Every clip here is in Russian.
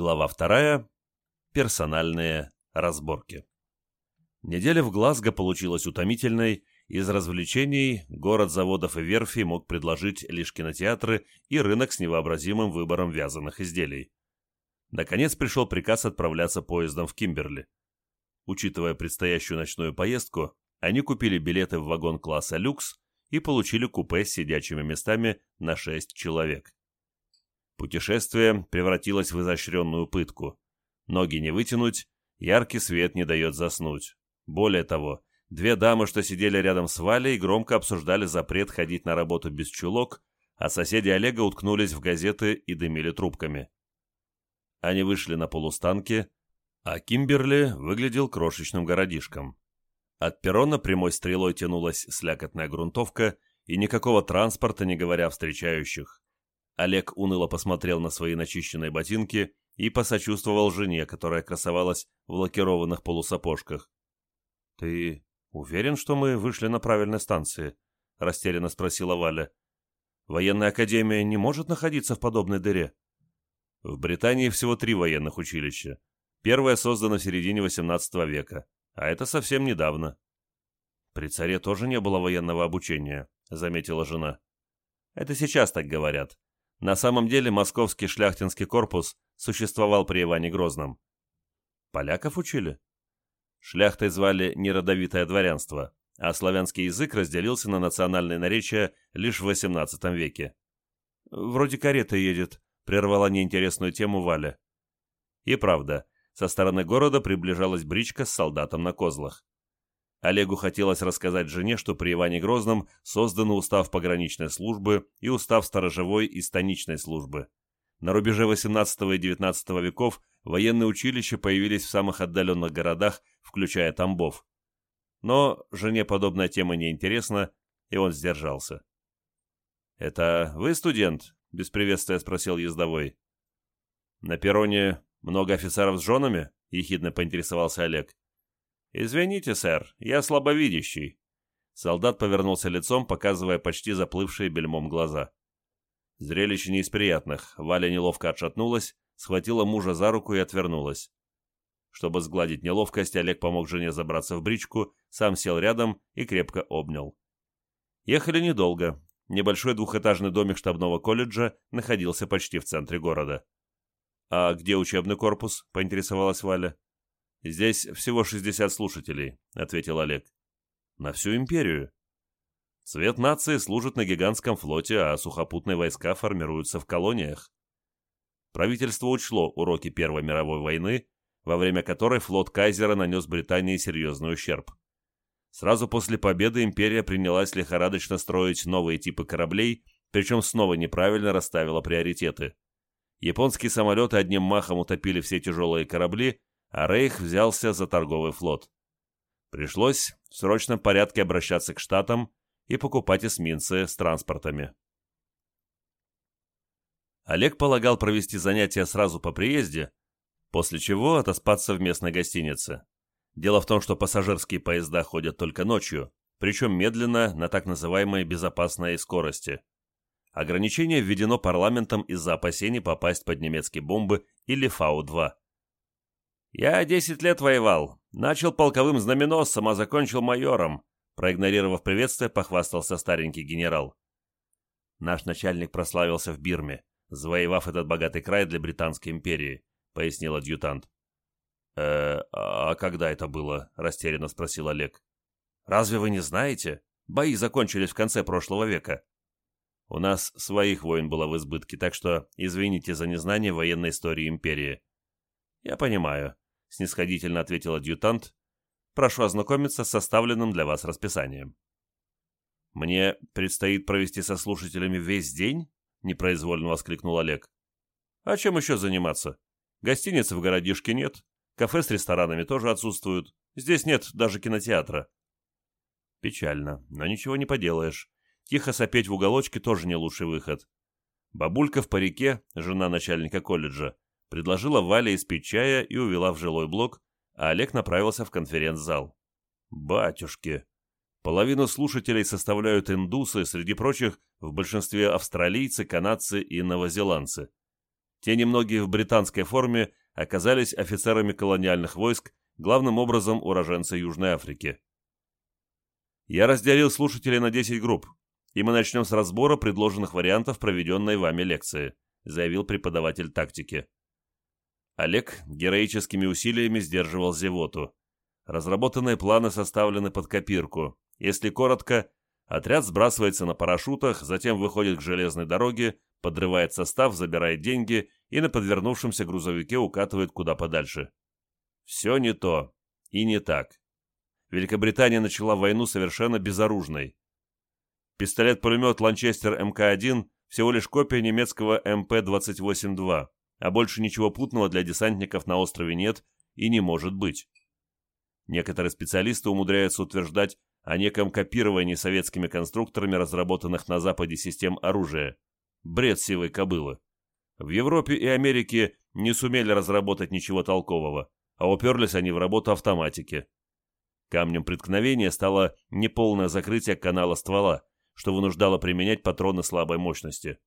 Глава вторая. Персональные разборки. Неделя в Глазго получилась утомительной, из развлечений город заводов и верфей мог предложить лишь кинотеатры и рынок с невообразимым выбором вязаных изделий. Наконец пришел приказ отправляться поездом в Кимберли. Учитывая предстоящую ночную поездку, они купили билеты в вагон класса «Люкс» и получили купе с сидячими местами на 6 человек. Путешествие превратилось в изощренную пытку. Ноги не вытянуть, яркий свет не дает заснуть. Более того, две дамы, что сидели рядом с Валей, громко обсуждали запрет ходить на работу без чулок, а соседи Олега уткнулись в газеты и дымили трубками. Они вышли на полустанки, а Кимберли выглядел крошечным городишком. От перрона прямой стрелой тянулась слякотная грунтовка, и никакого транспорта, не говоря о встречающих. Олег уныло посмотрел на свои начищенные ботинки и посочувствовал жене, которая красовалась в лакированных полусапожках. «Ты уверен, что мы вышли на правильной станции?» — растерянно спросила Валя. «Военная академия не может находиться в подобной дыре?» В Британии всего три военных училища. Первое создано в середине XVIII века, а это совсем недавно. «При царе тоже не было военного обучения», — заметила жена. «Это сейчас так говорят. На самом деле московский шляхтинский корпус существовал при Иване Грозном. Поляков учили? Шляхтой звали неродовитое дворянство, а славянский язык разделился на национальные наречия лишь в XVIII веке. «Вроде карета едет», — прервала неинтересную тему Валя. И правда, со стороны города приближалась бричка с солдатом на козлах. Олегу хотелось рассказать жене, что при Иване Грозном созданы устав пограничной службы и устав сторожевой и станичной службы. На рубеже XVIII и XIX веков военные училища появились в самых отдаленных городах, включая Тамбов. Но жене подобная тема не интересна, и он сдержался. «Это вы студент?» — без приветствия спросил ездовой. «На перроне много офицеров с женами?» — ехидно поинтересовался Олег. «Извините, сэр, я слабовидящий». Солдат повернулся лицом, показывая почти заплывшие бельмом глаза. Зрелище не из приятных. Валя неловко отшатнулась, схватила мужа за руку и отвернулась. Чтобы сгладить неловкость, Олег помог жене забраться в бричку, сам сел рядом и крепко обнял. Ехали недолго. Небольшой двухэтажный домик штабного колледжа находился почти в центре города. «А где учебный корпус?» — поинтересовалась Валя. «Здесь всего 60 слушателей», — ответил Олег. «На всю империю». Цвет нации служит на гигантском флоте, а сухопутные войска формируются в колониях. Правительство учло уроки Первой мировой войны, во время которой флот Кайзера нанес Британии серьезный ущерб. Сразу после победы империя принялась лихорадочно строить новые типы кораблей, причем снова неправильно расставила приоритеты. Японские самолеты одним махом утопили все тяжелые корабли, а Рейх взялся за торговый флот. Пришлось в срочном порядке обращаться к Штатам и покупать эсминцы с транспортами. Олег полагал провести занятия сразу по приезде, после чего отоспаться в местной гостинице. Дело в том, что пассажирские поезда ходят только ночью, причем медленно на так называемой безопасной скорости. Ограничение введено парламентом из-за опасений попасть под немецкие бомбы или Фау-2. «Я десять лет воевал. Начал полковым знаменосцем, а закончил майором», проигнорировав приветствие, похвастался старенький генерал. «Наш начальник прославился в Бирме, завоевав этот богатый край для Британской империи», пояснил адъютант. «Э, а когда это было?» – растерянно спросил Олег. «Разве вы не знаете? Бои закончились в конце прошлого века». «У нас своих войн было в избытке, так что извините за незнание военной истории империи». «Я понимаю снисходительно ответил адъютант. «Прошу ознакомиться с составленным для вас расписанием». «Мне предстоит провести со слушателями весь день?» — непроизвольно воскликнул Олег. «А чем еще заниматься? Гостиницы в городишке нет, кафе с ресторанами тоже отсутствуют, здесь нет даже кинотеатра». Печально, но ничего не поделаешь. Тихо сопеть в уголочке тоже не лучший выход. Бабулька в парике, жена начальника колледжа, предложила Вале испить чая и увела в жилой блок, а Олег направился в конференц-зал. Батюшки! Половину слушателей составляют индусы, среди прочих в большинстве австралийцы, канадцы и новозеландцы. Те немногие в британской форме оказались офицерами колониальных войск, главным образом уроженцы Южной Африки. Я разделил слушателей на 10 групп, и мы начнем с разбора предложенных вариантов проведенной вами лекции, заявил преподаватель тактики. Олег героическими усилиями сдерживал зевоту. Разработанные планы составлены под копирку. Если коротко, отряд сбрасывается на парашютах, затем выходит к железной дороге, подрывает состав, забирает деньги и на подвернувшемся грузовике укатывает куда подальше. Все не то и не так. Великобритания начала войну совершенно безоружной. Пистолет-пулемет Ланчестер МК-1 всего лишь копия немецкого МП-28-2 а больше ничего путного для десантников на острове нет и не может быть. Некоторые специалисты умудряются утверждать о неком копировании советскими конструкторами разработанных на Западе систем оружия. Бред сивой кобылы. В Европе и Америке не сумели разработать ничего толкового, а уперлись они в работу автоматики. Камнем преткновения стало неполное закрытие канала ствола, что вынуждало применять патроны слабой мощности.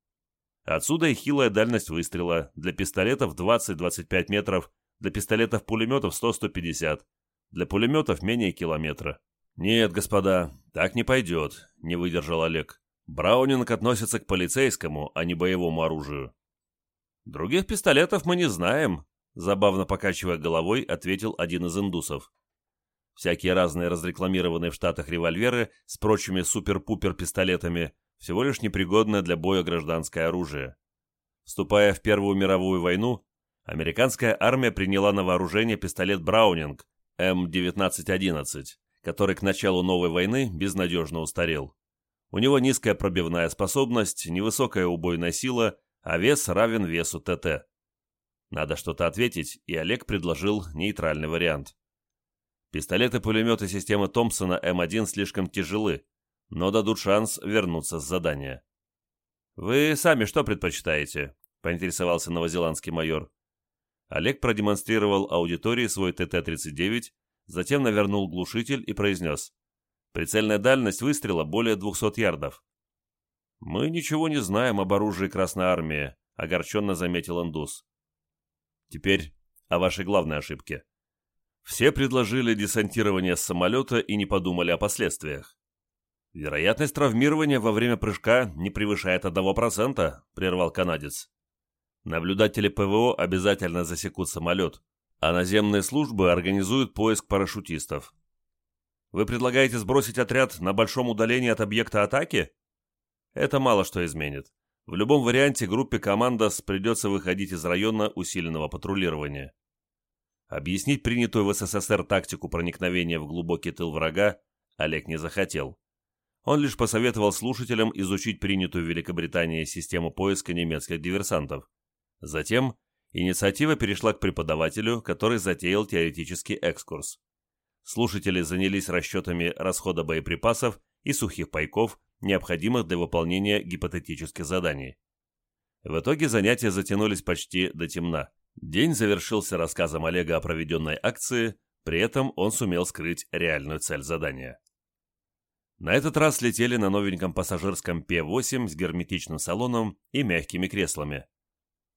Отсюда и хилая дальность выстрела. Для пистолетов 20-25 метров, для пистолетов-пулеметов 100-150, для пулеметов менее километра. «Нет, господа, так не пойдет», — не выдержал Олег. «Браунинг относится к полицейскому, а не боевому оружию». «Других пистолетов мы не знаем», — забавно покачивая головой, ответил один из индусов. Всякие разные разрекламированные в Штатах револьверы с прочими супер-пупер пистолетами всего лишь непригодное для боя гражданское оружие. Вступая в Первую мировую войну, американская армия приняла на вооружение пистолет Браунинг М1911, который к началу новой войны безнадежно устарел. У него низкая пробивная способность, невысокая убойная сила, а вес равен весу ТТ. Надо что-то ответить, и Олег предложил нейтральный вариант. Пистолеты-пулеметы системы Томпсона М1 слишком тяжелы, но дадут шанс вернуться с задания. «Вы сами что предпочитаете?» — поинтересовался новозеландский майор. Олег продемонстрировал аудитории свой ТТ-39, затем навернул глушитель и произнес. «Прицельная дальность выстрела более 200 ярдов». «Мы ничего не знаем об оружии Красной Армии», — огорченно заметил Индус. «Теперь о вашей главной ошибке. Все предложили десантирование с самолета и не подумали о последствиях. «Вероятность травмирования во время прыжка не превышает 1%, — прервал канадец. Наблюдатели ПВО обязательно засекут самолет, а наземные службы организуют поиск парашютистов. Вы предлагаете сбросить отряд на большом удалении от объекта атаки? Это мало что изменит. В любом варианте группе «Командос» придется выходить из района усиленного патрулирования. Объяснить принятую в СССР тактику проникновения в глубокий тыл врага Олег не захотел. Он лишь посоветовал слушателям изучить принятую в Великобритании систему поиска немецких диверсантов. Затем инициатива перешла к преподавателю, который затеял теоретический экскурс. Слушатели занялись расчетами расхода боеприпасов и сухих пайков, необходимых для выполнения гипотетических заданий. В итоге занятия затянулись почти до темна. День завершился рассказом Олега о проведенной акции, при этом он сумел скрыть реальную цель задания. На этот раз летели на новеньком пассажирском П-8 с герметичным салоном и мягкими креслами.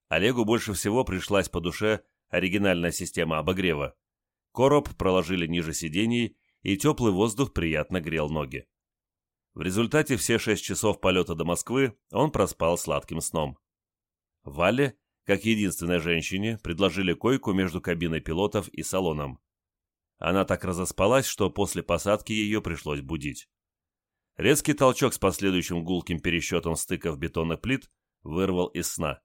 Олегу больше всего пришлась по душе оригинальная система обогрева. Короб проложили ниже сидений, и теплый воздух приятно грел ноги. В результате все шесть часов полета до Москвы он проспал сладким сном. Вале, как единственной женщине, предложили койку между кабиной пилотов и салоном. Она так разоспалась, что после посадки ее пришлось будить. Резкий толчок с последующим гулким пересчетом стыков бетонных плит вырвал из сна.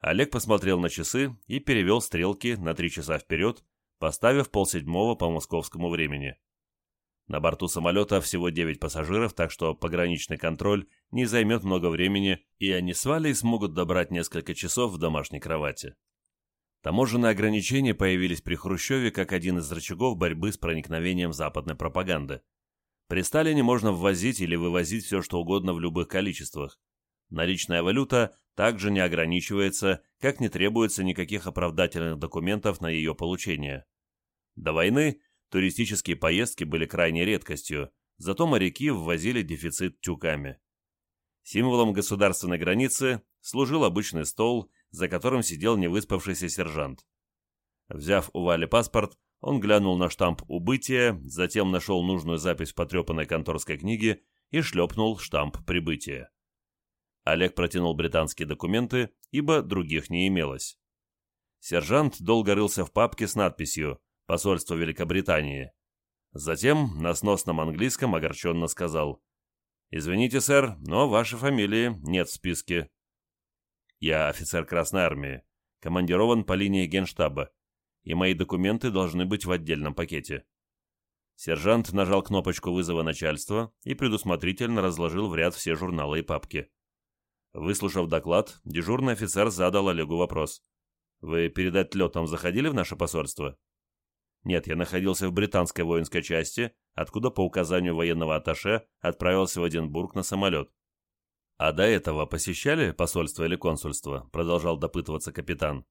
Олег посмотрел на часы и перевел стрелки на три часа вперед, поставив полседьмого по московскому времени. На борту самолета всего 9 пассажиров, так что пограничный контроль не займет много времени, и они с Валей смогут добрать несколько часов в домашней кровати. Таможенные ограничения появились при Хрущеве как один из рычагов борьбы с проникновением западной пропаганды. При Сталине можно ввозить или вывозить все, что угодно в любых количествах. Наличная валюта также не ограничивается, как не требуется никаких оправдательных документов на ее получение. До войны туристические поездки были крайней редкостью, зато моряки ввозили дефицит тюками. Символом государственной границы служил обычный стол, за которым сидел невыспавшийся сержант. Взяв у Вали паспорт, он глянул на штамп убытия, затем нашел нужную запись в потрепанной конторской книге и шлепнул штамп прибытия. Олег протянул британские документы, ибо других не имелось. Сержант долго рылся в папке с надписью «Посольство Великобритании». Затем на сносном английском огорченно сказал «Извините, сэр, но вашей фамилии нет в списке». «Я офицер Красной Армии, командирован по линии Генштаба и мои документы должны быть в отдельном пакете. Сержант нажал кнопочку вызова начальства и предусмотрительно разложил в ряд все журналы и папки. Выслушав доклад, дежурный офицер задал Олегу вопрос. «Вы передать летом заходили в наше посольство?» «Нет, я находился в британской воинской части, откуда по указанию военного атташе отправился в Эдинбург на самолет». «А до этого посещали посольство или консульство?» — продолжал допытываться капитан.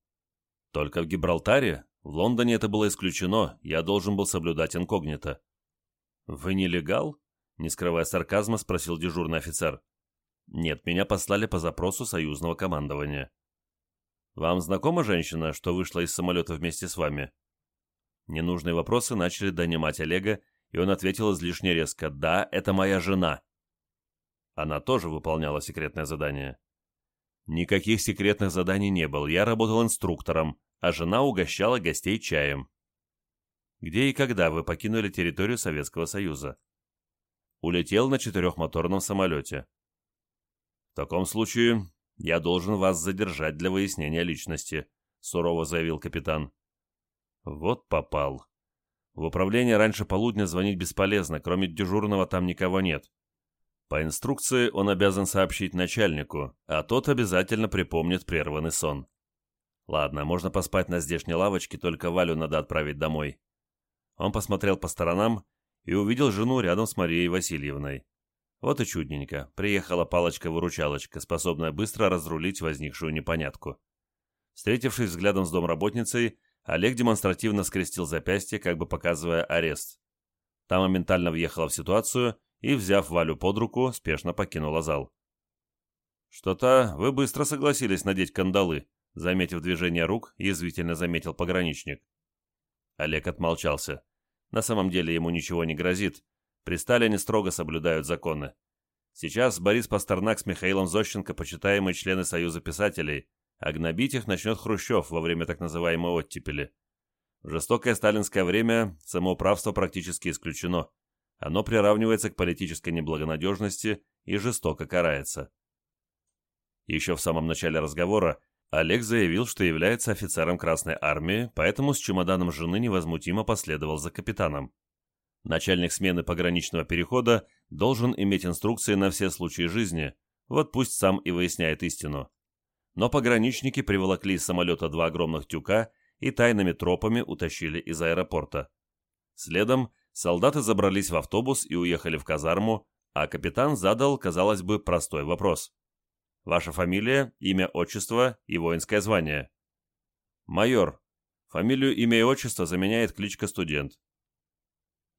«Только в Гибралтаре, в Лондоне это было исключено, я должен был соблюдать инкогнито. «Вы нелегал?» — не скрывая сарказма, спросил дежурный офицер. «Нет, меня послали по запросу союзного командования». «Вам знакома женщина, что вышла из самолета вместе с вами?» Ненужные вопросы начали донимать Олега, и он ответил излишне резко «Да, это моя жена». Она тоже выполняла секретное задание. Никаких секретных заданий не было, я работал инструктором, а жена угощала гостей чаем. Где и когда вы покинули территорию Советского Союза? Улетел на четырехмоторном самолете. В таком случае я должен вас задержать для выяснения личности, сурово заявил капитан. Вот попал. В управление раньше полудня звонить бесполезно, кроме дежурного там никого нет. По инструкции он обязан сообщить начальнику, а тот обязательно припомнит прерванный сон. Ладно, можно поспать на здешней лавочке, только Валю надо отправить домой. Он посмотрел по сторонам и увидел жену рядом с Марией Васильевной. Вот и чудненько. Приехала палочка-выручалочка, способная быстро разрулить возникшую непонятку. Встретившись взглядом с домработницей, Олег демонстративно скрестил запястье, как бы показывая арест. Та моментально въехала в ситуацию и, взяв Валю под руку, спешно покинула зал. «Что-то вы быстро согласились надеть кандалы», Заметив движение рук, язвительно заметил пограничник. Олег отмолчался. На самом деле ему ничего не грозит. При Сталине строго соблюдают законы. Сейчас Борис Пастернак с Михаилом Зощенко почитаемые члены Союза писателей, а гнобить их начнет Хрущев во время так называемой оттепели. В жестокое сталинское время самоуправство практически исключено. Оно приравнивается к политической неблагонадежности и жестоко карается. Еще в самом начале разговора Олег заявил, что является офицером Красной Армии, поэтому с чемоданом жены невозмутимо последовал за капитаном. Начальник смены пограничного перехода должен иметь инструкции на все случаи жизни, вот пусть сам и выясняет истину. Но пограничники приволокли из самолета два огромных тюка и тайными тропами утащили из аэропорта. Следом солдаты забрались в автобус и уехали в казарму, а капитан задал, казалось бы, простой вопрос. Ваша фамилия, имя, отчество и воинское звание. Майор. Фамилию, имя и отчество заменяет кличка студент.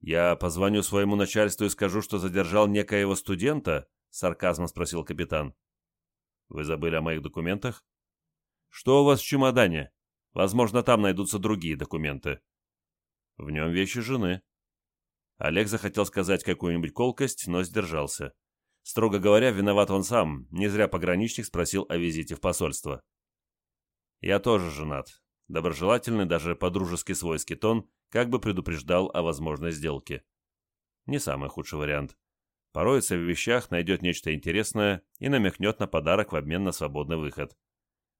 Я позвоню своему начальству и скажу, что задержал некоего студента, сарказмом спросил капитан. Вы забыли о моих документах? Что у вас в чемодане? Возможно, там найдутся другие документы. В нем вещи жены. Олег захотел сказать какую-нибудь колкость, но сдержался. Строго говоря, виноват он сам, не зря пограничник спросил о визите в посольство. «Я тоже женат». Доброжелательный, даже подружески свойский тон, как бы предупреждал о возможной сделке. Не самый худший вариант. Пороется в вещах, найдет нечто интересное и намекнет на подарок в обмен на свободный выход.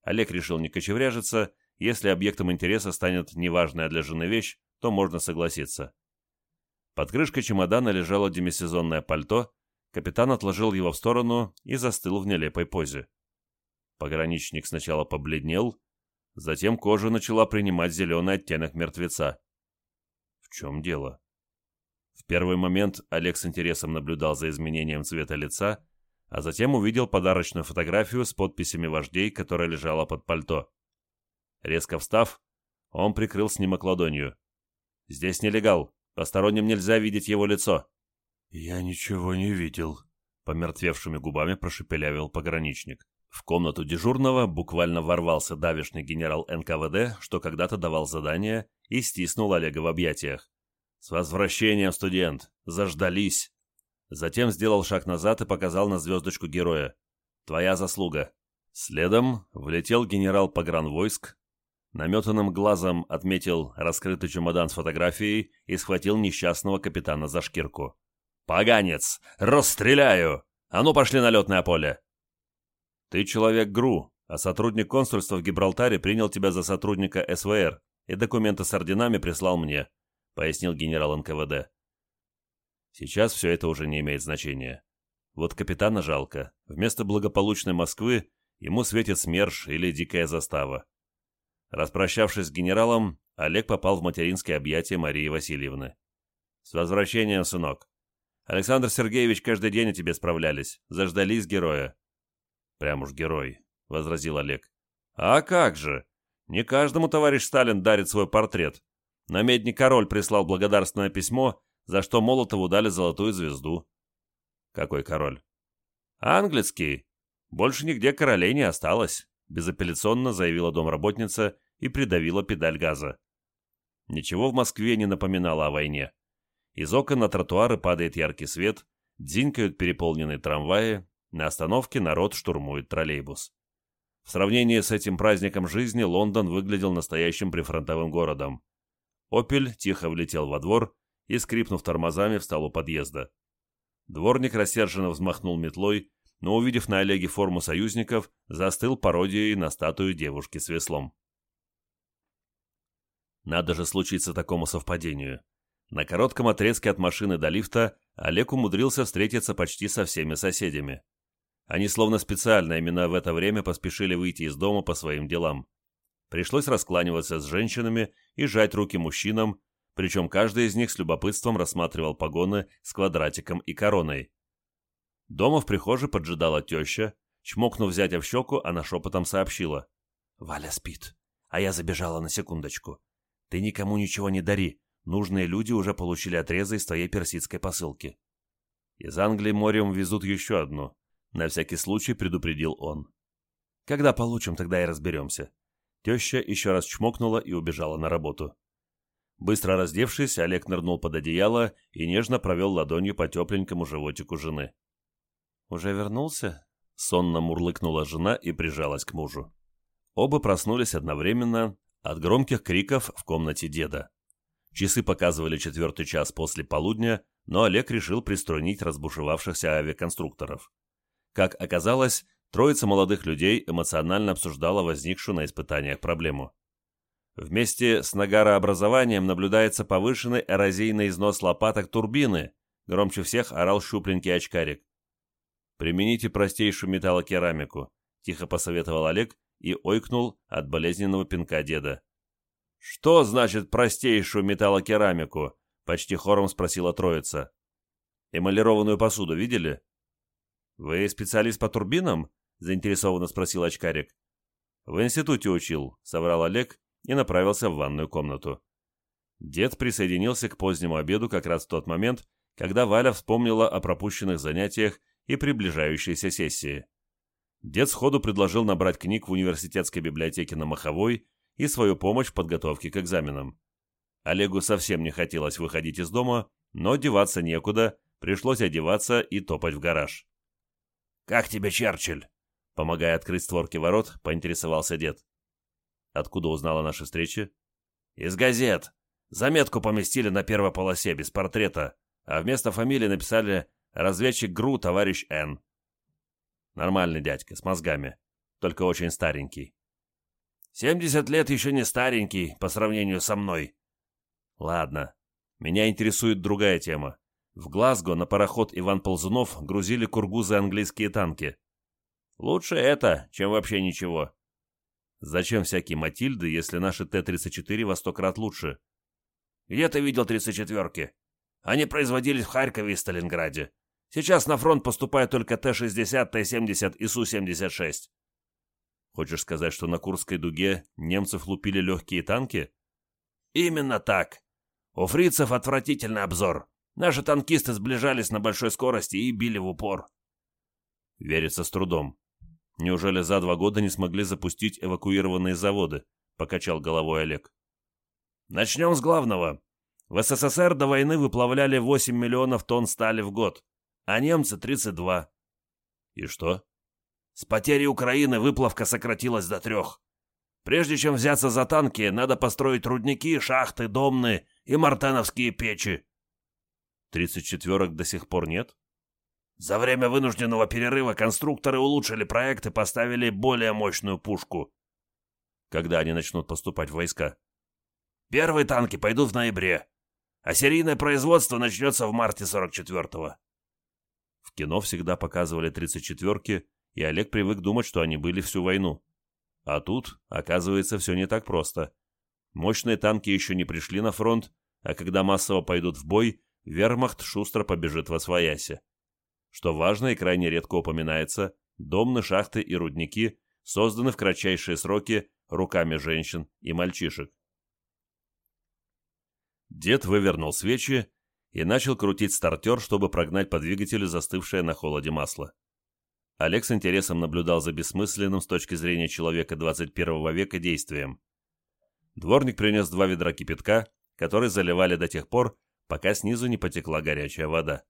Олег решил не кочевряжиться, если объектом интереса станет неважная для жены вещь, то можно согласиться. Под крышкой чемодана лежало демисезонное пальто, Капитан отложил его в сторону и застыл в нелепой позе. Пограничник сначала побледнел, затем кожа начала принимать зеленый оттенок мертвеца. В чем дело? В первый момент Олег с интересом наблюдал за изменением цвета лица, а затем увидел подарочную фотографию с подписями вождей, которая лежала под пальто. Резко встав, он прикрыл снимок ладонью. «Здесь нелегал. Посторонним нельзя видеть его лицо». «Я ничего не видел», — помертвевшими губами прошепелявил пограничник. В комнату дежурного буквально ворвался давишный генерал НКВД, что когда-то давал задание, и стиснул Олега в объятиях. «С возвращением, студент! Заждались!» Затем сделал шаг назад и показал на звездочку героя. «Твоя заслуга!» Следом влетел генерал погранвойск, наметанным глазом отметил раскрытый чемодан с фотографией и схватил несчастного капитана за шкирку. «Поганец! Расстреляю! А ну пошли на летное поле!» «Ты человек ГРУ, а сотрудник консульства в Гибралтаре принял тебя за сотрудника СВР и документы с орденами прислал мне», — пояснил генерал НКВД. Сейчас все это уже не имеет значения. Вот капитана жалко. Вместо благополучной Москвы ему светит СМЕРШ или дикая застава. Распрощавшись с генералом, Олег попал в материнское объятие Марии Васильевны. «С возвращением, сынок. Александр Сергеевич каждый день о тебе справлялись. Заждались героя». «Прям уж герой», — возразил Олег. «А как же! Не каждому товарищ Сталин дарит свой портрет. Намедник король прислал благодарственное письмо, за что Молотову дали золотую звезду». «Какой король?» «Английский. Больше нигде королей не осталось», — безапелляционно заявила домработница и придавила педаль газа. Ничего в Москве не напоминало о войне. Из окон на тротуары падает яркий свет, дзинькают переполненные трамваи, на остановке народ штурмует троллейбус. В сравнении с этим праздником жизни Лондон выглядел настоящим прифронтовым городом. «Опель» тихо влетел во двор и, скрипнув тормозами, встал у подъезда. Дворник рассерженно взмахнул метлой, но, увидев на Олеге форму союзников, застыл пародией на статую девушки с веслом. Надо же случиться такому совпадению. На коротком отрезке от машины до лифта Олег умудрился встретиться почти со всеми соседями. Они словно специально именно в это время поспешили выйти из дома по своим делам. Пришлось раскланиваться с женщинами и жать руки мужчинам, причем каждый из них с любопытством рассматривал погоны с квадратиком и короной. Дома в прихожей поджидала теща, чмокнув зятя в щеку, она шепотом сообщила. «Валя спит, а я забежала на секундочку. Ты никому ничего не дари, нужные люди уже получили отрезы из твоей персидской посылки. Из Англии морем везут еще одну. На всякий случай предупредил он. Когда получим, тогда и разберемся. Теща еще раз чмокнула и убежала на работу. Быстро раздевшись, Олег нырнул под одеяло и нежно провел ладонью по тепленькому животику жены. «Уже вернулся?» — сонно мурлыкнула жена и прижалась к мужу. Оба проснулись одновременно от громких криков в комнате деда. Часы показывали четвертый час после полудня, но Олег решил приструнить разбушевавшихся авиаконструкторов. Как оказалось, троица молодых людей эмоционально обсуждала возникшую на испытаниях проблему. Вместе с нагарообразованием наблюдается повышенный эрозийный износ лопаток турбины, громче всех орал щупленький очкарик. «Примените простейшую металлокерамику», — тихо посоветовал Олег и ойкнул от болезненного пинка деда. «Что значит простейшую металлокерамику?» — почти хором спросила троица. «Эмалированную посуду видели?» «Вы специалист по турбинам?» — заинтересованно спросил очкарик. «В институте учил», — соврал Олег и направился в ванную комнату. Дед присоединился к позднему обеду как раз в тот момент, когда Валя вспомнила о пропущенных занятиях и приближающейся сессии. Дед сходу предложил набрать книг в университетской библиотеке на Маховой и свою помощь в подготовке к экзаменам. Олегу совсем не хотелось выходить из дома, но деваться некуда, пришлось одеваться и топать в гараж. «Как тебе, Черчилль?» Помогая открыть створки ворот, поинтересовался дед. Откуда узнала наши встречи? «Из газет. Заметку поместили на первой полосе, без портрета, а вместо фамилии написали «Разведчик ГРУ, товарищ Н». Нормальный дядька, с мозгами, только очень старенький. Семьдесят лет еще не старенький по сравнению со мной. Ладно, меня интересует другая тема. В Глазго на пароход Иван Ползунов грузили кургузы английские танки. Лучше это, чем вообще ничего. Зачем всякие Матильды, если наши Т-34 во сто крат лучше? Где ты видел 34-ки? Они производились в Харькове и Сталинграде. Сейчас на фронт поступают только Т-60, Т-70 и Су-76. Хочешь сказать, что на Курской дуге немцев лупили легкие танки? Именно так. У фрицев отвратительный обзор. Наши танкисты сближались на большой скорости и били в упор. Верится с трудом. Неужели за два года не смогли запустить эвакуированные заводы? Покачал головой Олег. Начнем с главного. В СССР до войны выплавляли 8 миллионов тонн стали в год, а немцы 32. И что? С потери Украины выплавка сократилась до трех. Прежде чем взяться за танки, надо построить рудники, шахты, домны и мартеновские печи. Тридцать четверок до сих пор нет? За время вынужденного перерыва конструкторы улучшили проект и поставили более мощную пушку. Когда они начнут поступать в войска? Первые танки пойдут в ноябре, а серийное производство начнется в марте 44-го. В кино всегда показывали 34-ки, и Олег привык думать, что они были всю войну. А тут, оказывается, все не так просто. Мощные танки еще не пришли на фронт, а когда массово пойдут в бой, вермахт шустро побежит во свояси. Что важно и крайне редко упоминается, домны, шахты и рудники созданы в кратчайшие сроки руками женщин и мальчишек. Дед вывернул свечи и начал крутить стартер, чтобы прогнать по двигателю застывшее на холоде масло. Олег с интересом наблюдал за бессмысленным с точки зрения человека 21 века действием. Дворник принес два ведра кипятка, которые заливали до тех пор, пока снизу не потекла горячая вода.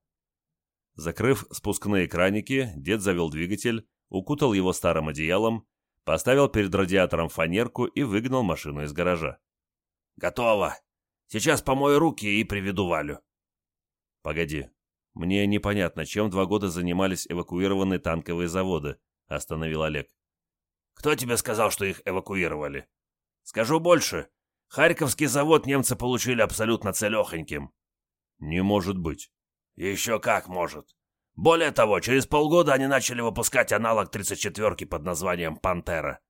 Закрыв спускные краники, дед завел двигатель, укутал его старым одеялом, поставил перед радиатором фанерку и выгнал машину из гаража. «Готово! Сейчас помою руки и приведу Валю». «Погоди, мне непонятно, чем два года занимались эвакуированные танковые заводы», — остановил Олег. «Кто тебе сказал, что их эвакуировали?» «Скажу больше. Харьковский завод немцы получили абсолютно целехоньким». «Не может быть». «Еще как может. Более того, через полгода они начали выпускать аналог 34-ки под названием «Пантера».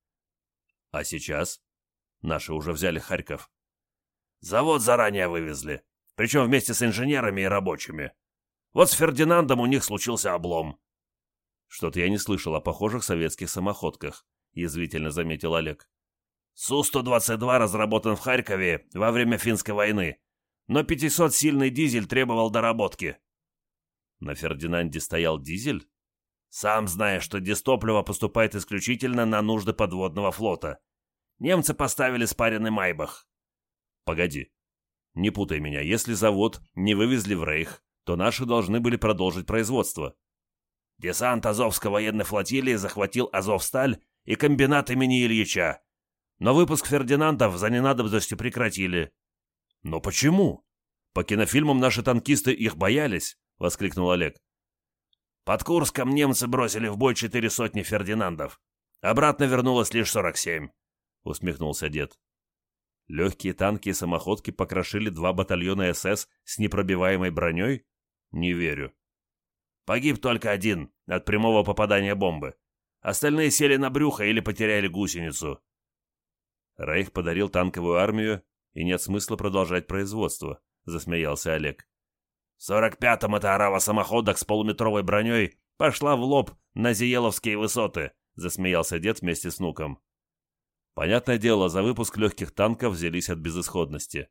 А сейчас? Наши уже взяли Харьков. Завод заранее вывезли, причем вместе с инженерами и рабочими. Вот с Фердинандом у них случился облом. Что-то я не слышал о похожих советских самоходках, язвительно заметил Олег. Су-122 разработан в Харькове во время финской войны, но 500-сильный дизель требовал доработки. На Фердинанде стоял дизель? Сам знаешь, что дистопливо поступает исключительно на нужды подводного флота. Немцы поставили спаренный Майбах. Погоди. Не путай меня. Если завод не вывезли в Рейх, то наши должны были продолжить производство. Десант Азовской военной флотилии захватил Азовсталь и комбинат имени Ильича. Но выпуск Фердинандов за ненадобностью прекратили. Но почему? По кинофильмам наши танкисты их боялись, воскликнул Олег. Под Курском немцы бросили в бой четыре сотни Фердинандов. Обратно вернулось лишь сорок семь, усмехнулся дед. Легкие танки и самоходки покрошили два батальона СС с непробиваемой броней? Не верю. Погиб только один от прямого попадания бомбы. Остальные сели на брюхо или потеряли гусеницу. Рейх подарил танковую армию, и нет смысла продолжать производство, засмеялся Олег. В сорок пятом эта орава самоходок с полуметровой броней пошла в лоб на Зиеловские высоты, засмеялся дед вместе с внуком. Понятное дело, за выпуск легких танков взялись от безысходности.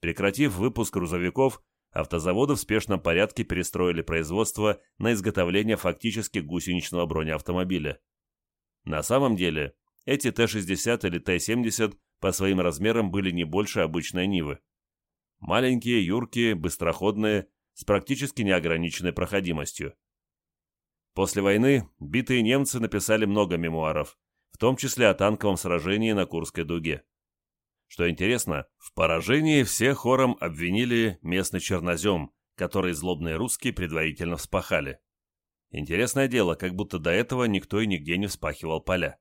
Прекратив выпуск грузовиков, автозаводы в спешном порядке перестроили производство на изготовление фактически гусеничного бронеавтомобиля. На самом деле, эти Т-60 или Т-70 по своим размерам были не больше обычной Нивы. Маленькие, юркие, быстроходные, с практически неограниченной проходимостью. После войны битые немцы написали много мемуаров, в том числе о танковом сражении на Курской дуге. Что интересно, в поражении все хором обвинили местный чернозем, который злобные русские предварительно вспахали. Интересное дело, как будто до этого никто и нигде не вспахивал поля.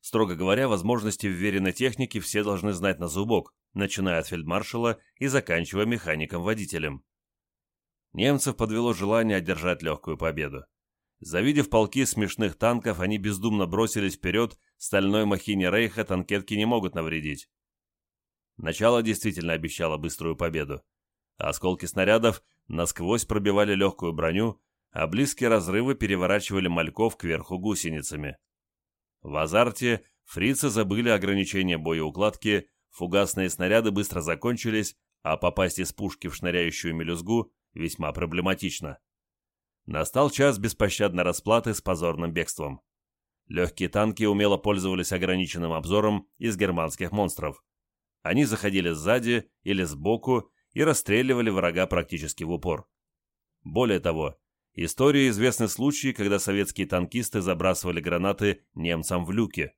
Строго говоря, возможности вверенной техники все должны знать на зубок, начиная от фельдмаршала и заканчивая механиком-водителем. Немцев подвело желание одержать легкую победу. Завидев полки смешных танков, они бездумно бросились вперед, стальной махине Рейха танкетки не могут навредить. Начало действительно обещало быструю победу. Осколки снарядов насквозь пробивали легкую броню, а близкие разрывы переворачивали мальков кверху гусеницами. В азарте фрицы забыли ограничения боеукладки, фугасные снаряды быстро закончились, а попасть из пушки в шныряющую мелюзгу весьма проблематично. Настал час беспощадной расплаты с позорным бегством. Легкие танки умело пользовались ограниченным обзором из германских монстров. Они заходили сзади или сбоку и расстреливали врага практически в упор. Более того, истории известны случаи, когда советские танкисты забрасывали гранаты немцам в люки.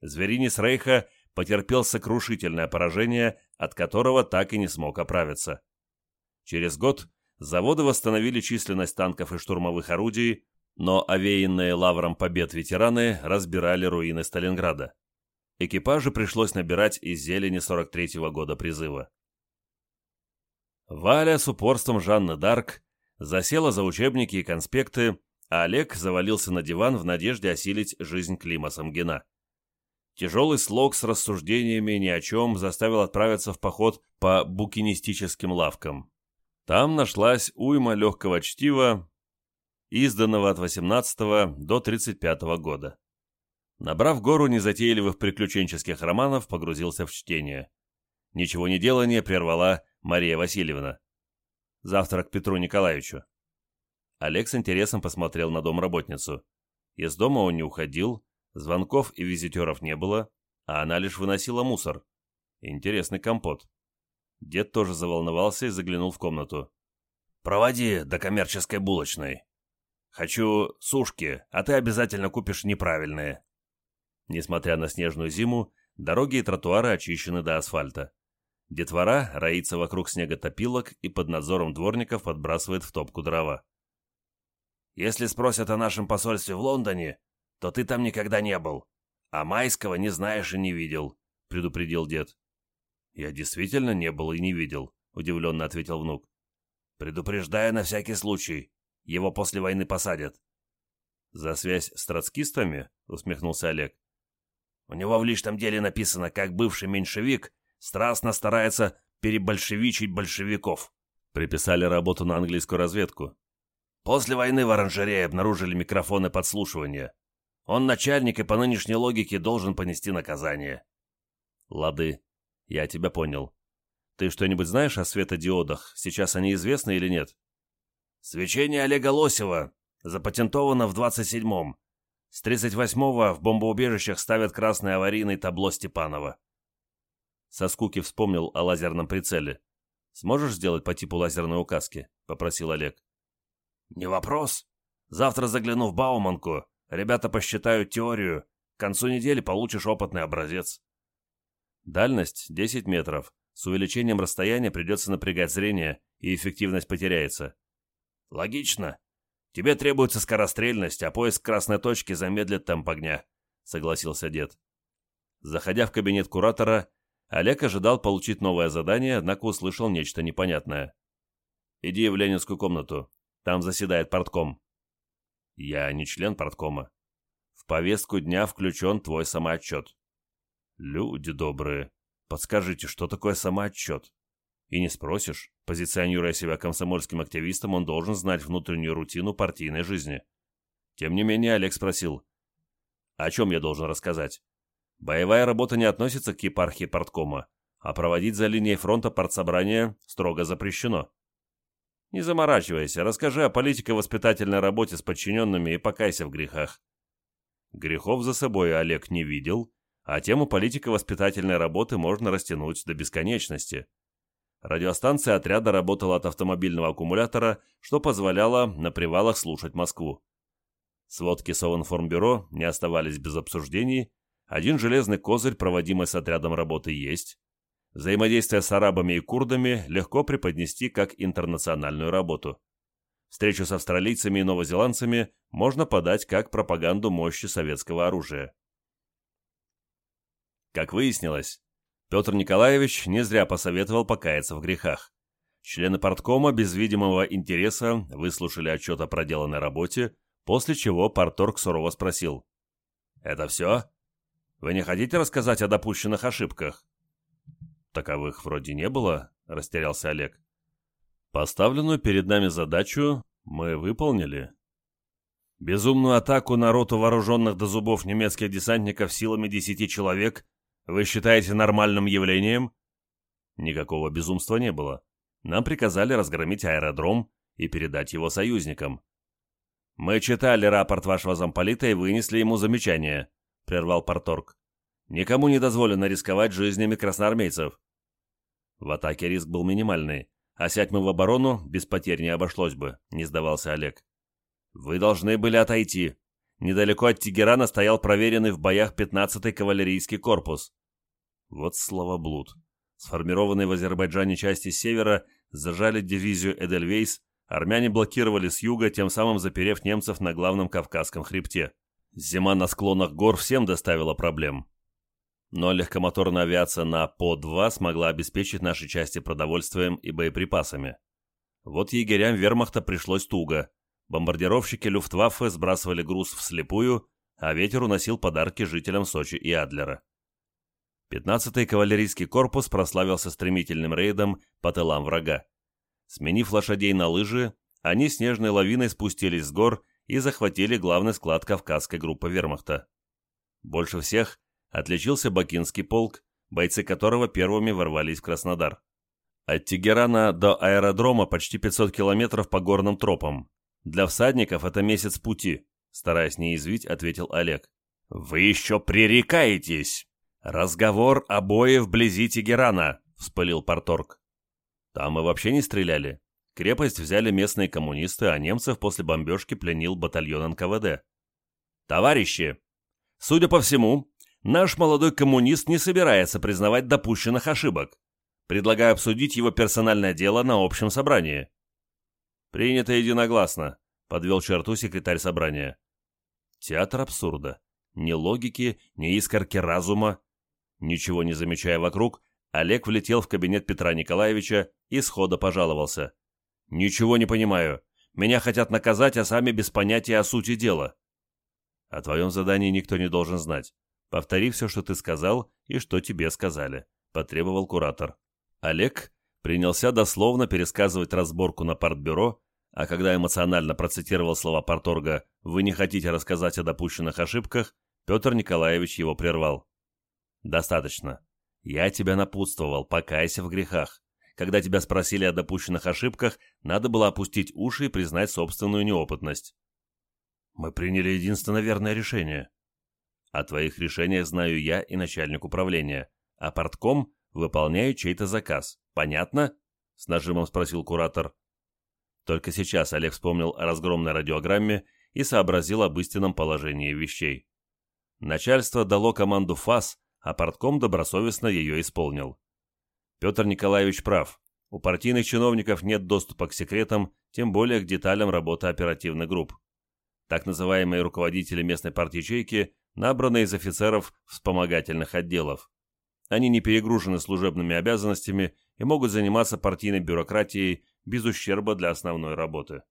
Зверинец Рейха потерпел сокрушительное поражение, от которого так и не смог оправиться. Через год заводы восстановили численность танков и штурмовых орудий, но овеянные лавром побед ветераны разбирали руины Сталинграда. Экипажи пришлось набирать из зелени 43-го года призыва. Валя с упорством Жанны Дарк засела за учебники и конспекты, а Олег завалился на диван в надежде осилить жизнь Клима Самгина. Тяжелый слог с рассуждениями ни о чем заставил отправиться в поход по букинистическим лавкам. Там нашлась уйма легкого чтива, изданного от 18 до 35 года. Набрав гору незатейливых приключенческих романов, погрузился в чтение. Ничего не делание прервала Мария Васильевна. Завтра к Петру Николаевичу. Олег с интересом посмотрел на домработницу. Из дома он не уходил, звонков и визитеров не было, а она лишь выносила мусор. Интересный компот. Дед тоже заволновался и заглянул в комнату. «Проводи до коммерческой булочной. Хочу сушки, а ты обязательно купишь неправильные. Несмотря на снежную зиму, дороги и тротуары очищены до асфальта. Детвора роится вокруг снеготопилок и под надзором дворников подбрасывает в топку дрова. «Если спросят о нашем посольстве в Лондоне, то ты там никогда не был, а Майского не знаешь и не видел», — предупредил дед. «Я действительно не был и не видел», — удивленно ответил внук. «Предупреждаю на всякий случай. Его после войны посадят». «За связь с троцкистами?» — усмехнулся Олег. «У него в личном деле написано, как бывший меньшевик страстно старается перебольшевичить большевиков». Приписали работу на английскую разведку. После войны в оранжерее обнаружили микрофоны подслушивания. Он начальник и по нынешней логике должен понести наказание. Лады, я тебя понял. Ты что-нибудь знаешь о светодиодах? Сейчас они известны или нет? Свечение Олега Лосева запатентовано в 27-м. С 38-го в бомбоубежищах ставят красное аварийное табло Степанова. Со скуки вспомнил о лазерном прицеле. «Сможешь сделать по типу лазерной указки?» — попросил Олег. «Не вопрос. Завтра загляну в Бауманку. Ребята посчитают теорию. К концу недели получишь опытный образец». Дальность 10 метров. С увеличением расстояния придется напрягать зрение, и эффективность потеряется. «Логично. Тебе требуется скорострельность, а поиск красной точки замедлит темп огня», — согласился дед. Заходя в кабинет куратора, Олег ожидал получить новое задание, однако услышал нечто непонятное. «Иди в ленинскую комнату. Там заседает портком». «Я не член порткома. В повестку дня включен твой самоотчет». «Люди добрые, подскажите, что такое самоотчет?» И не спросишь. Позиционируя себя комсомольским активистом, он должен знать внутреннюю рутину партийной жизни. Тем не менее, Олег спросил. О чем я должен рассказать? Боевая работа не относится к епархии порткома, а проводить за линией фронта партсобрания строго запрещено. Не заморачивайся, расскажи о политико-воспитательной работе с подчиненными и покайся в грехах. Грехов за собой Олег не видел, а тему политико-воспитательной работы можно растянуть до бесконечности. Радиостанция отряда работала от автомобильного аккумулятора, что позволяло на привалах слушать Москву. Сводки Совинформбюро не оставались без обсуждений. Один железный козырь, проводимый с отрядом работы, есть. Взаимодействие с арабами и курдами легко преподнести как интернациональную работу. Встречу с австралийцами и новозеландцами можно подать как пропаганду мощи советского оружия. Как выяснилось, Петр Николаевич не зря посоветовал покаяться в грехах. Члены порткома без видимого интереса выслушали отчет о проделанной работе, после чего порторг сурово спросил. «Это все? Вы не хотите рассказать о допущенных ошибках?» «Таковых вроде не было», — растерялся Олег. «Поставленную перед нами задачу мы выполнили». Безумную атаку на роту вооруженных до зубов немецких десантников силами десяти человек вы считаете нормальным явлением? Никакого безумства не было. Нам приказали разгромить аэродром и передать его союзникам. «Мы читали рапорт вашего замполита и вынесли ему замечание», — прервал Порторг. «Никому не дозволено рисковать жизнями красноармейцев». В атаке риск был минимальный, а сядь мы в оборону, без потерь не обошлось бы, не сдавался Олег. «Вы должны были отойти. Недалеко от Тегерана стоял проверенный в боях 15-й кавалерийский корпус». Вот словоблуд. Сформированные в Азербайджане части севера зажали дивизию Эдельвейс, армяне блокировали с юга, тем самым заперев немцев на главном Кавказском хребте. Зима на склонах гор всем доставила проблем. Но легкомоторная авиация на По-2 смогла обеспечить наши части продовольствием и боеприпасами. Вот егерям вермахта пришлось туго. Бомбардировщики Люфтваффе сбрасывали груз вслепую, а ветер уносил подарки жителям Сочи и Адлера. 15-й кавалерийский корпус прославился стремительным рейдом по тылам врага. Сменив лошадей на лыжи, они снежной лавиной спустились с гор и захватили главный склад Кавказской группы вермахта. Больше всех отличился Бакинский полк, бойцы которого первыми ворвались в Краснодар. От Тегерана до аэродрома почти 500 километров по горным тропам. Для всадников это месяц пути, стараясь не извить, ответил Олег. «Вы еще пререкаетесь!» «Разговор о вблизи Тегерана», — вспылил Порторг. «Там мы вообще не стреляли. Крепость взяли местные коммунисты, а немцев после бомбежки пленил батальон НКВД. Товарищи, судя по всему, наш молодой коммунист не собирается признавать допущенных ошибок. Предлагаю обсудить его персональное дело на общем собрании». «Принято единогласно», — подвел черту секретарь собрания. Театр абсурда. Ни логики, ни искорки разума, Ничего не замечая вокруг, Олег влетел в кабинет Петра Николаевича и схода пожаловался. «Ничего не понимаю. Меня хотят наказать, а сами без понятия о сути дела». «О твоем задании никто не должен знать. Повтори все, что ты сказал и что тебе сказали», — потребовал куратор. Олег принялся дословно пересказывать разборку на партбюро, а когда эмоционально процитировал слова Порторга «Вы не хотите рассказать о допущенных ошибках», Петр Николаевич его прервал. «Достаточно. Я тебя напутствовал, покайся в грехах. Когда тебя спросили о допущенных ошибках, надо было опустить уши и признать собственную неопытность». «Мы приняли единственно верное решение». «О твоих решениях знаю я и начальник управления, а портком выполняю чей-то заказ. Понятно?» — с нажимом спросил куратор. Только сейчас Олег вспомнил о разгромной радиограмме и сообразил об истинном положении вещей. Начальство дало команду ФАС а портком добросовестно ее исполнил. Петр Николаевич прав. У партийных чиновников нет доступа к секретам, тем более к деталям работы оперативных групп. Так называемые руководители местной партии ячейки набраны из офицеров вспомогательных отделов. Они не перегружены служебными обязанностями и могут заниматься партийной бюрократией без ущерба для основной работы.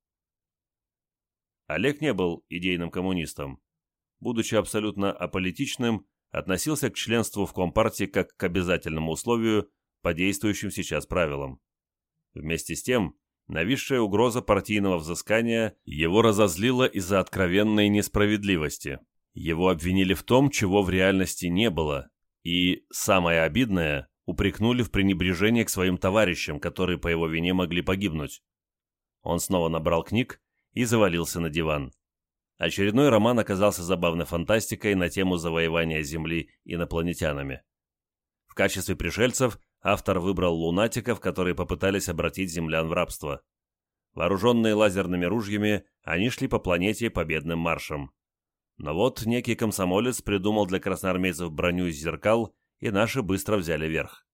Олег не был идейным коммунистом. Будучи абсолютно аполитичным, относился к членству в Компартии как к обязательному условию по действующим сейчас правилам. Вместе с тем, нависшая угроза партийного взыскания его разозлила из-за откровенной несправедливости. Его обвинили в том, чего в реальности не было, и, самое обидное, упрекнули в пренебрежении к своим товарищам, которые по его вине могли погибнуть. Он снова набрал книг и завалился на диван. Очередной роман оказался забавной фантастикой на тему завоевания Земли инопланетянами. В качестве пришельцев автор выбрал лунатиков, которые попытались обратить землян в рабство. Вооруженные лазерными ружьями, они шли по планете победным маршем. Но вот некий комсомолец придумал для красноармейцев броню из зеркал, и наши быстро взяли верх.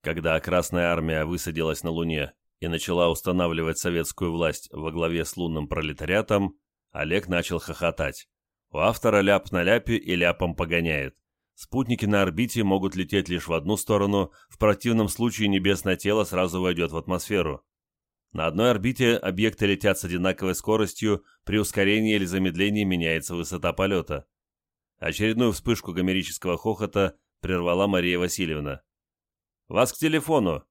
Когда Красная Армия высадилась на Луне и начала устанавливать советскую власть во главе с лунным пролетариатом, Олег начал хохотать. У автора ляп на ляпе и ляпом погоняет. Спутники на орбите могут лететь лишь в одну сторону, в противном случае небесное тело сразу войдет в атмосферу. На одной орбите объекты летят с одинаковой скоростью, при ускорении или замедлении меняется высота полета. Очередную вспышку гомерического хохота прервала Мария Васильевна. «Вас к телефону!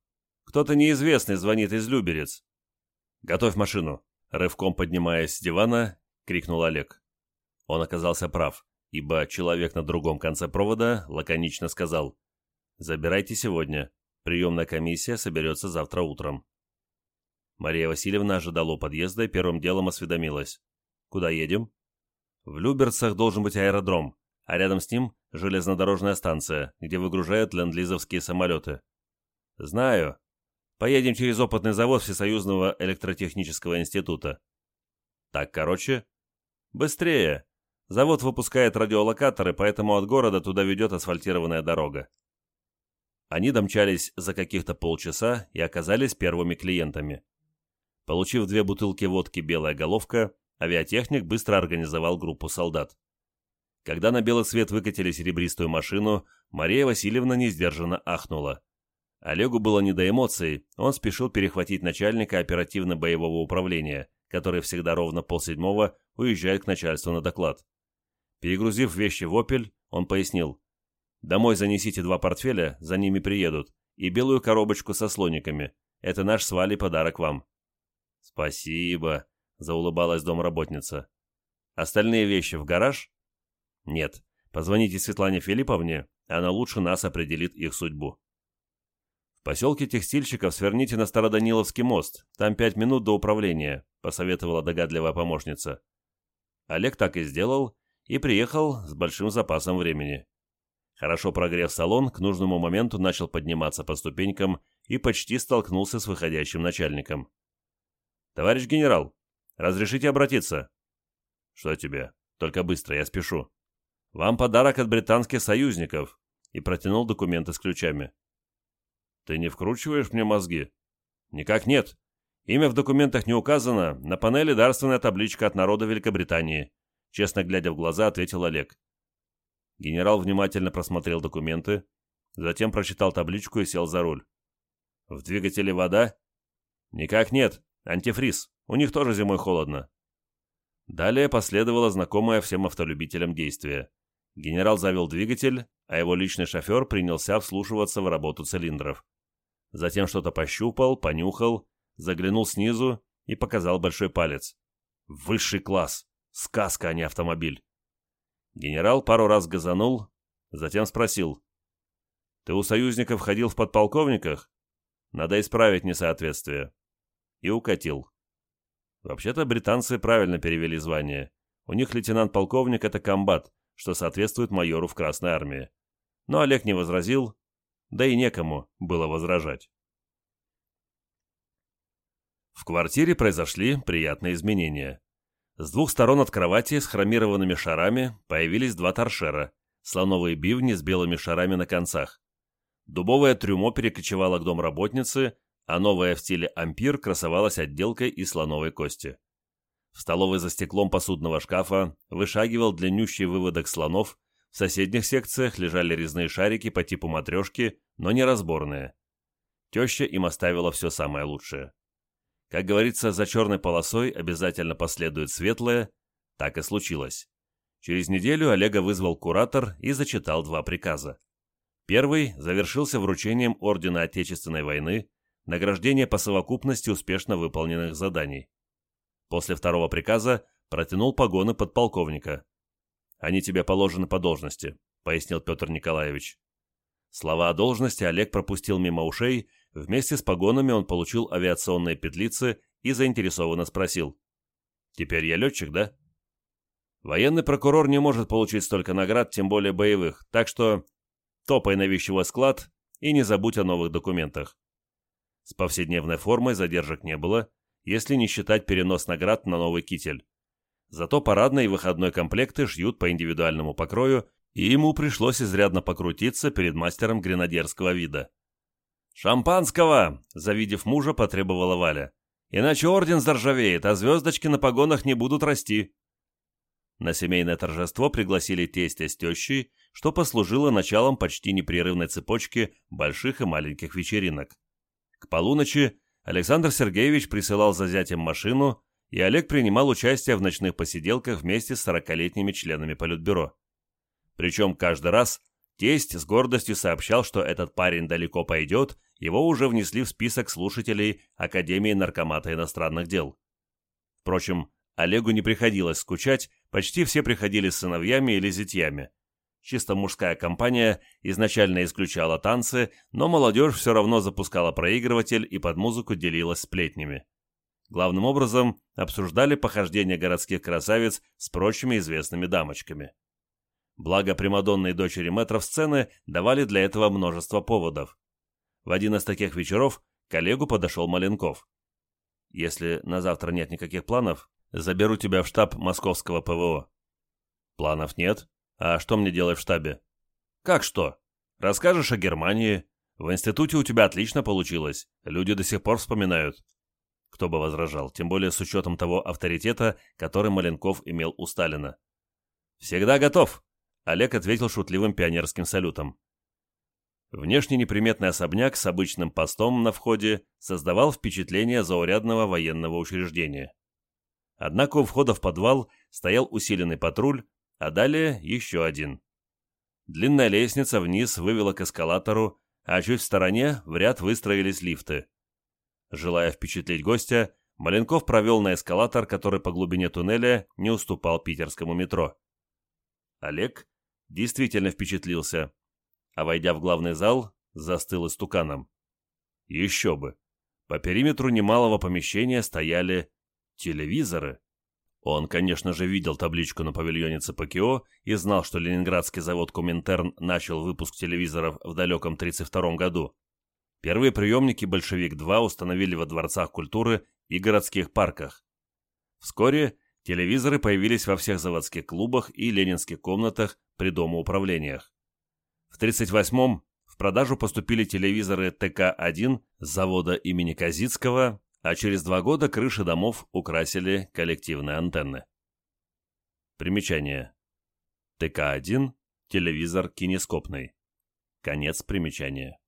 Кто-то неизвестный звонит из Люберец!» «Готовь машину!» Рывком поднимаясь с дивана, — крикнул Олег. Он оказался прав, ибо человек на другом конце провода лаконично сказал «Забирайте сегодня. Приемная комиссия соберется завтра утром». Мария Васильевна ожидала у подъезда и первым делом осведомилась. Куда едем? В Люберцах должен быть аэродром, а рядом с ним железнодорожная станция, где выгружают ленд-лизовские самолеты. Знаю. Поедем через опытный завод Всесоюзного электротехнического института. Так, короче. Быстрее. Завод выпускает радиолокаторы, поэтому от города туда ведет асфальтированная дорога. Они домчались за каких-то полчаса и оказались первыми клиентами. Получив две бутылки водки «Белая головка», авиатехник быстро организовал группу солдат. Когда на белый свет выкатили серебристую машину, Мария Васильевна несдержанно ахнула. Олегу было не до эмоций, он спешил перехватить начальника оперативно-боевого управления, который всегда ровно полседьмого уезжает к начальству на доклад. Перегрузив вещи в «Опель», он пояснил. «Домой занесите два портфеля, за ними приедут, и белую коробочку со слониками. Это наш с Валей подарок вам». «Спасибо», — заулыбалась домработница. «Остальные вещи в гараж?» «Нет. Позвоните Светлане Филипповне, она лучше нас определит их судьбу». «В поселке текстильщиков сверните на Староданиловский мост, там пять минут до управления», — посоветовала догадливая помощница. Олег так и сделал и приехал с большим запасом времени. Хорошо прогрев салон, к нужному моменту начал подниматься по ступенькам и почти столкнулся с выходящим начальником. «Товарищ генерал, разрешите обратиться?» «Что тебе? Только быстро, я спешу». «Вам подарок от британских союзников», и протянул документы с ключами. «Ты не вкручиваешь мне мозги?» «Никак нет. Имя в документах не указано, на панели дарственная табличка от народа Великобритании», честно глядя в глаза, ответил Олег. Генерал внимательно просмотрел документы, затем прочитал табличку и сел за руль. «В двигателе вода?» «Никак нет. Антифриз. У них тоже зимой холодно. Далее последовало знакомое всем автолюбителям действие. Генерал завел двигатель, а его личный шофер принялся вслушиваться в работу цилиндров. Затем что-то пощупал, понюхал, заглянул снизу и показал большой палец. Высший класс. Сказка, а не автомобиль. Генерал пару раз газанул, затем спросил. «Ты у союзников ходил в подполковниках? Надо исправить несоответствие и укатил. Вообще-то британцы правильно перевели звание. У них лейтенант-полковник — это комбат, что соответствует майору в Красной армии. Но Олег не возразил, да и некому было возражать. В квартире произошли приятные изменения. С двух сторон от кровати с хромированными шарами появились два торшера, слоновые бивни с белыми шарами на концах. Дубовое трюмо перекочевало к домработнице, а новая в стиле ампир красовалась отделкой из слоновой кости. В столовой за стеклом посудного шкафа вышагивал длиннющий выводок слонов, в соседних секциях лежали резные шарики по типу матрешки, но не разборные. Теща им оставила все самое лучшее. Как говорится, за черной полосой обязательно последует светлое, так и случилось. Через неделю Олега вызвал куратор и зачитал два приказа. Первый завершился вручением Ордена Отечественной войны, награждение по совокупности успешно выполненных заданий. После второго приказа протянул погоны подполковника. «Они тебе положены по должности», — пояснил Петр Николаевич. Слова о должности Олег пропустил мимо ушей, вместе с погонами он получил авиационные петлицы и заинтересованно спросил. «Теперь я летчик, да?» Военный прокурор не может получить столько наград, тем более боевых, так что топай на вещевой склад и не забудь о новых документах. С повседневной формой задержек не было, если не считать перенос наград на новый китель. Зато парадные и выходной комплекты шьют по индивидуальному покрою, и ему пришлось изрядно покрутиться перед мастером гренадерского вида. «Шампанского!» – завидев мужа, потребовала Валя. «Иначе орден заржавеет, а звездочки на погонах не будут расти». На семейное торжество пригласили тестя с тещей, что послужило началом почти непрерывной цепочки больших и маленьких вечеринок. К полуночи Александр Сергеевич присылал за зятем машину, и Олег принимал участие в ночных посиделках вместе с сорокалетними членами Политбюро. Причем каждый раз тесть с гордостью сообщал, что этот парень далеко пойдет, его уже внесли в список слушателей Академии Наркомата иностранных дел. Впрочем, Олегу не приходилось скучать, почти все приходили с сыновьями или зятьями чисто мужская компания изначально исключала танцы, но молодежь все равно запускала проигрыватель и под музыку делилась сплетнями. Главным образом обсуждали похождения городских красавиц с прочими известными дамочками. Благо Примадонны и дочери метров сцены давали для этого множество поводов. В один из таких вечеров коллегу подошел Маленков. «Если на завтра нет никаких планов, заберу тебя в штаб московского ПВО». «Планов нет? А что мне делать в штабе?» «Как что? Расскажешь о Германии. В институте у тебя отлично получилось. Люди до сих пор вспоминают». Кто бы возражал, тем более с учетом того авторитета, который Маленков имел у Сталина. «Всегда готов», Олег ответил шутливым пионерским салютом. Внешне неприметный особняк с обычным постом на входе создавал впечатление заурядного военного учреждения. Однако у входа в подвал стоял усиленный патруль, а далее еще один. Длинная лестница вниз вывела к эскалатору, а чуть в стороне в ряд выстроились лифты. Желая впечатлить гостя, Маленков провел на эскалатор, который по глубине туннеля не уступал питерскому метро. Олег действительно впечатлился, а войдя в главный зал, застыл истуканом. Еще бы! По периметру немалого помещения стояли телевизоры. Он, конечно же, видел табличку на павильоне ЦПКО и знал, что ленинградский завод Коминтерн начал выпуск телевизоров в далеком 1932 году. Первые приемники «Большевик-2» установили во дворцах культуры и городских парках. Вскоре Телевизоры появились во всех заводских клубах и ленинских комнатах при домоуправлениях. В 1938-м в продажу поступили телевизоры ТК-1 с завода имени Казицкого, а через два года крыши домов украсили коллективные антенны. Примечание. ТК-1 – телевизор кинескопный. Конец примечания.